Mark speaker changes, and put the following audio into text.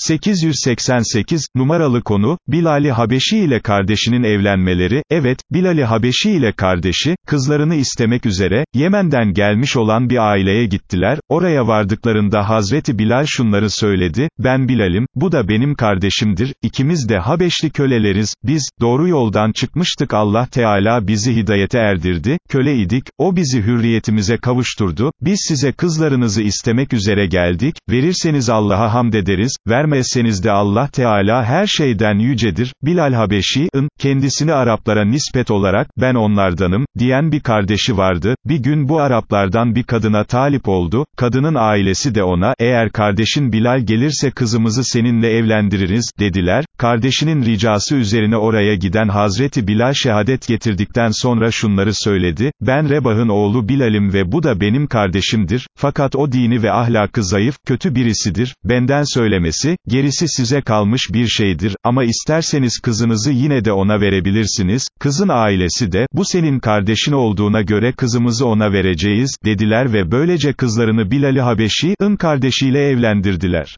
Speaker 1: 888, numaralı konu, Bilal-i Habeşi ile kardeşinin evlenmeleri, evet, Bilal-i Habeşi ile kardeşi, kızlarını istemek üzere, Yemen'den gelmiş olan bir aileye gittiler, oraya vardıklarında Hazreti Bilal şunları söyledi, ben Bilal'im, bu da benim kardeşimdir, ikimiz de Habeşli köleleriz, biz, doğru yoldan çıkmıştık Allah Teala bizi hidayete erdirdi, köle idik, o bizi hürriyetimize kavuşturdu, biz size kızlarınızı istemek üzere geldik, verirseniz Allah'a hamd ederiz, vermezseniz de Allah Teala her şeyden yücedir, Bilal Habeşi'ın, kendisini Araplara nispet olarak, ben onlardanım, diyen bir kardeşi vardı, bir gün bu Araplardan bir kadına talip oldu, kadının ailesi de ona, eğer kardeşin Bilal gelirse kızımızı seninle evlendiririz, dediler, kardeşinin ricası üzerine oraya giden Hazreti Bilal şehadet getirdikten sonra şunları söyledi, ben Rebah'ın oğlu Bilal'im ve bu da benim kardeşimdir, fakat o dini ve ahlakı zayıf, kötü birisidir, benden söylemesi, gerisi size kalmış bir şeydir, ama isterseniz kızınızı yine de ona verebilirsiniz, kızın ailesi de, bu senin kardeşin olduğuna göre kızımızı ona vereceğiz, dediler ve böylece kızlarını Bilal-i Habeşi'nin kardeşiyle evlendirdiler.